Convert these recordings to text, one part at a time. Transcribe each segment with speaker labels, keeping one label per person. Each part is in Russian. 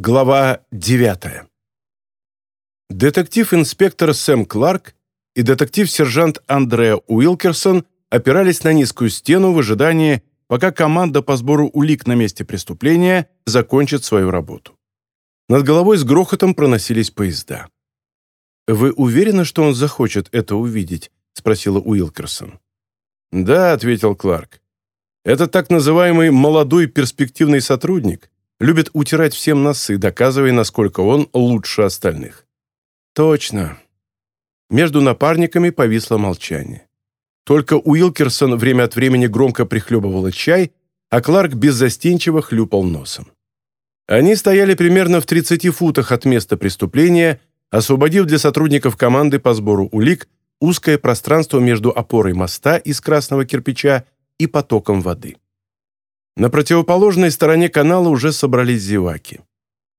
Speaker 1: Глава 9. Детектив-инспектор Сэм Кларк и детектив-сержант Андреа Уилкерсон опирались на низкую стену в ожидании, пока команда по сбору улик на месте преступления закончит свою работу. Над головой с грохотом проносились поезда. «Вы уверены, что он захочет это увидеть?» — спросила Уилкерсон. «Да», — ответил Кларк. «Это так называемый молодой перспективный сотрудник, любит утирать всем носы, доказывая, насколько он лучше остальных. Точно. Между напарниками повисло молчание. Только Уилкерсон время от времени громко прихлебывал чай, а Кларк беззастенчиво хлюпал носом. Они стояли примерно в 30 футах от места преступления, освободив для сотрудников команды по сбору улик узкое пространство между опорой моста из красного кирпича и потоком воды. На противоположной стороне канала уже собрались зеваки.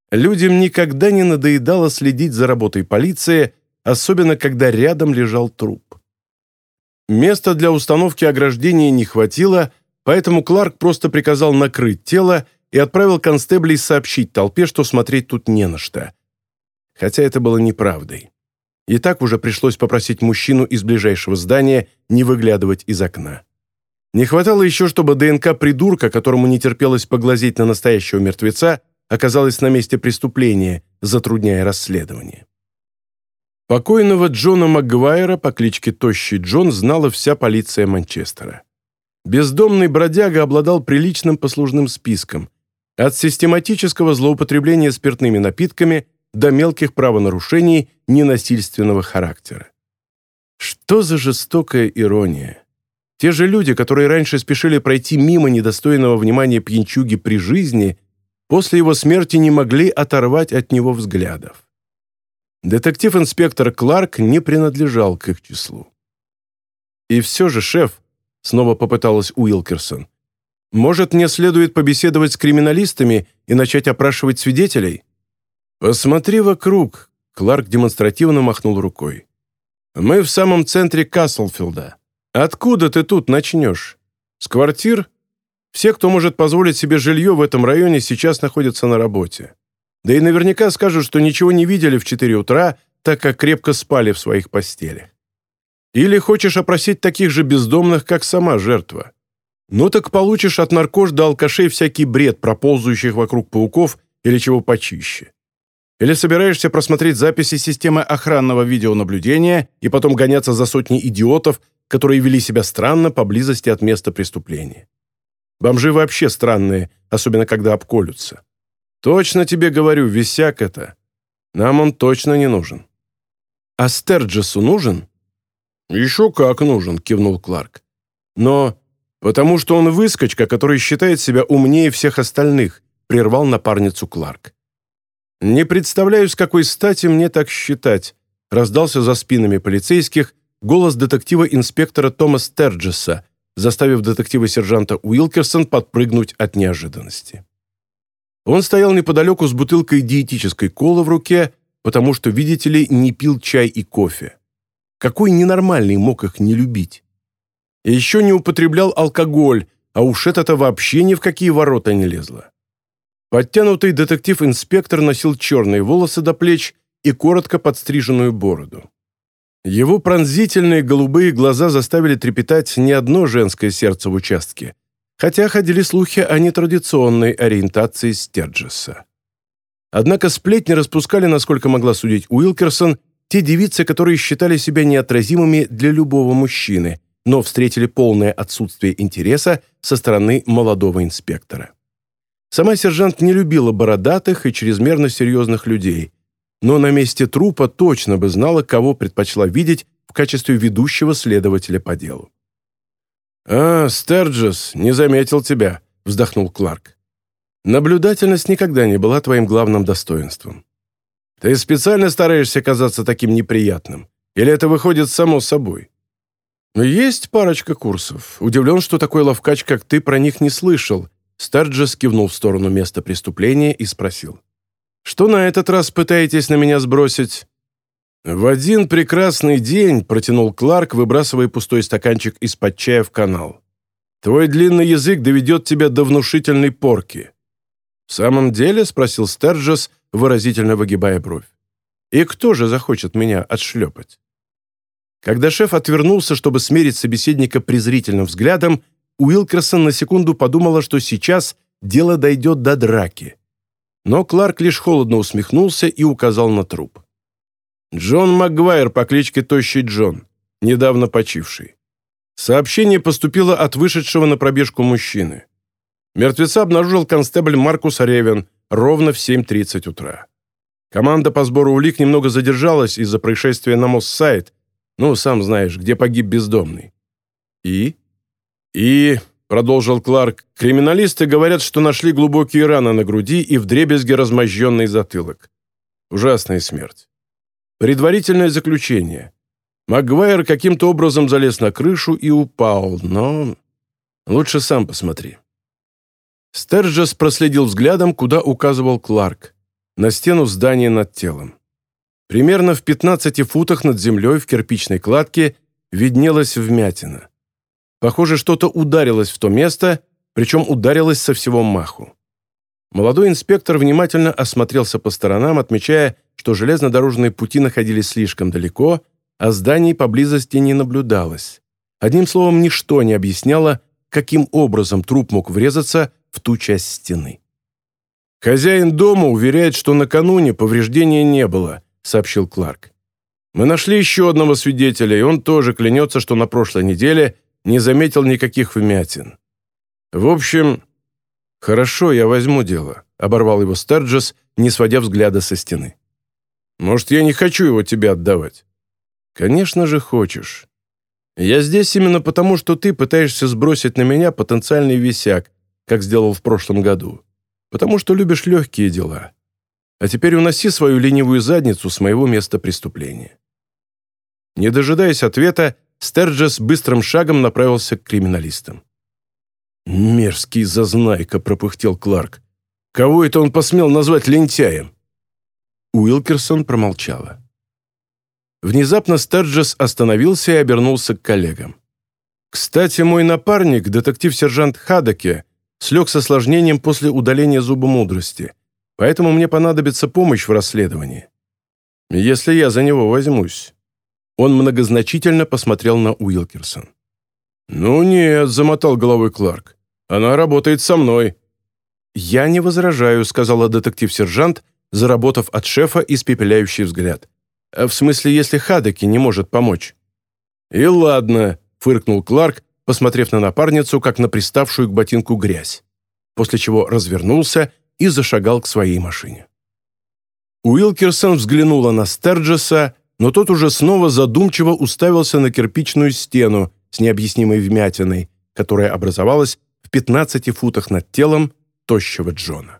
Speaker 1: Людям никогда не надоедало следить за работой полиции, особенно когда рядом лежал труп. Места для установки ограждения не хватило, поэтому Кларк просто приказал накрыть тело и отправил констеблей сообщить толпе, что смотреть тут не на что. Хотя это было неправдой. И так уже пришлось попросить мужчину из ближайшего здания не выглядывать из окна. Не хватало еще, чтобы ДНК придурка, которому не терпелось поглазеть на настоящего мертвеца, оказалась на месте преступления, затрудняя расследование. Покойного Джона Макгвайра по кличке Тощий Джон знала вся полиция Манчестера. Бездомный бродяга обладал приличным послужным списком, от систематического злоупотребления спиртными напитками до мелких правонарушений ненасильственного характера. Что за жестокая ирония! Те же люди, которые раньше спешили пройти мимо недостойного внимания пьянчуги при жизни, после его смерти не могли оторвать от него взглядов. Детектив-инспектор Кларк не принадлежал к их числу. «И все же, шеф», — снова попыталась Уилкерсон, «может, мне следует побеседовать с криминалистами и начать опрашивать свидетелей?» «Посмотри вокруг», — Кларк демонстративно махнул рукой. «Мы в самом центре Каслфилда. Откуда ты тут начнешь? С квартир? Все, кто может позволить себе жилье в этом районе, сейчас находятся на работе. Да и наверняка скажут, что ничего не видели в 4 утра, так как крепко спали в своих постелях. Или хочешь опросить таких же бездомных, как сама жертва? Ну так получишь от наркош до алкашей всякий бред про ползающих вокруг пауков или чего почище. Или собираешься просмотреть записи системы охранного видеонаблюдения и потом гоняться за сотни идиотов, которые вели себя странно поблизости от места преступления. Бомжи вообще странные, особенно когда обколются. Точно тебе говорю, висяк это. Нам он точно не нужен. А Стерджесу нужен? Еще как нужен, кивнул Кларк. Но потому что он выскочка, который считает себя умнее всех остальных, прервал напарницу Кларк. Не представляю, с какой стати мне так считать, раздался за спинами полицейских, голос детектива-инспектора Тома Стерджеса, заставив детектива-сержанта Уилкерсон подпрыгнуть от неожиданности. Он стоял неподалеку с бутылкой диетической колы в руке, потому что, видите ли, не пил чай и кофе. Какой ненормальный мог их не любить? И еще не употреблял алкоголь, а уж это-то вообще ни в какие ворота не лезло. Подтянутый детектив-инспектор носил черные волосы до плеч и коротко подстриженную бороду. Его пронзительные голубые глаза заставили трепетать не одно женское сердце в участке, хотя ходили слухи о нетрадиционной ориентации Стерджеса. Однако сплетни распускали, насколько могла судить Уилкерсон, те девицы, которые считали себя неотразимыми для любого мужчины, но встретили полное отсутствие интереса со стороны молодого инспектора. Сама сержант не любила бородатых и чрезмерно серьезных людей, но на месте трупа точно бы знала, кого предпочла видеть в качестве ведущего следователя по делу. «А, Стерджес, не заметил тебя», — вздохнул Кларк. «Наблюдательность никогда не была твоим главным достоинством. Ты специально стараешься казаться таким неприятным? Или это выходит само собой?» «Есть парочка курсов. Удивлен, что такой ловкач, как ты, про них не слышал». Стерджес кивнул в сторону места преступления и спросил. Что на этот раз пытаетесь на меня сбросить?» «В один прекрасный день», — протянул Кларк, выбрасывая пустой стаканчик из-под чая в канал. «Твой длинный язык доведет тебя до внушительной порки. «В самом деле?» — спросил Стерджес, выразительно выгибая бровь. «И кто же захочет меня отшлепать?» Когда шеф отвернулся, чтобы смерить собеседника презрительным взглядом, Уилкерсон на секунду подумала, что сейчас дело дойдет до драки. Но Кларк лишь холодно усмехнулся и указал на труп. Джон Макгвайр по кличке Тощий Джон, недавно почивший. Сообщение поступило от вышедшего на пробежку мужчины. Мертвеца обнаружил констебль Маркус Ревен ровно в 7.30 утра. Команда по сбору улик немного задержалась из-за происшествия на Моссайд, ну, сам знаешь, где погиб бездомный. И? И, продолжил Кларк, криминалисты говорят, что нашли глубокие раны на груди и вдребезги размозженный затылок. Ужасная смерть. Предварительное заключение. Магуайр каким-то образом залез на крышу и упал, но... Лучше сам посмотри. Стерджес проследил взглядом, куда указывал Кларк. На стену здания над телом. Примерно в 15 футах над землей в кирпичной кладке виднелась вмятина. Похоже, что-то ударилось в то место, причем ударилось со всего маху. Молодой инспектор внимательно осмотрелся по сторонам, отмечая, что железнодорожные пути находились слишком далеко, а зданий поблизости не наблюдалось. Одним словом, ничто не объясняло, каким образом труп мог врезаться в ту часть стены. Хозяин дома уверяет, что накануне повреждения не было – сообщил Кларк. «Мы нашли еще одного свидетеля, и он тоже клянется, что на прошлой неделе не заметил никаких вмятин. В общем, хорошо, я возьму дело», — оборвал его Стерджес, не сводя взгляда со стены. «Может, я не хочу его тебе отдавать?» «Конечно же хочешь. Я здесь именно потому, что ты пытаешься сбросить на меня потенциальный висяк, как сделал в прошлом году. Потому что любишь легкие дела. А теперь уноси свою ленивую задницу с моего места преступления». Не дожидаясь ответа, Стерджес быстрым шагом направился к криминалистам. «Мерзкий зазнайка», — пропыхтел Кларк. «Кого это он посмел назвать лентяем?» Уилкерсон промолчала. Внезапно Стерджес остановился и обернулся к коллегам. «Кстати, мой напарник, детектив-сержант Хадаке, слег с осложнением после удаления зуба мудрости поэтому мне понадобится помощь в расследовании. Если я за него возьмусь». Он многозначительно посмотрел на Уилкерсон. «Ну нет», — замотал головой Кларк. «Она работает со мной». «Я не возражаю», — сказала детектив-сержант, заработав от шефа испепеляющий взгляд. «А «В смысле, если Хадеки не может помочь?» «И ладно», — фыркнул Кларк, посмотрев на напарницу, как на приставшую к ботинку грязь, после чего развернулся и зашагал к своей машине. Уилкерсон взглянула на Стерджеса, но тот уже снова задумчиво уставился на кирпичную стену с необъяснимой вмятиной, которая образовалась в 15 футах над телом тощего Джона.